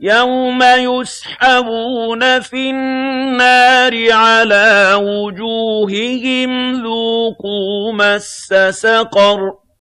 يَوْمَ يُسْحَبُونَ فِي النَّارِ عَلَىٰ وُجُوهِهِمْ ذُوقُوا مَسَّ سَقَرَ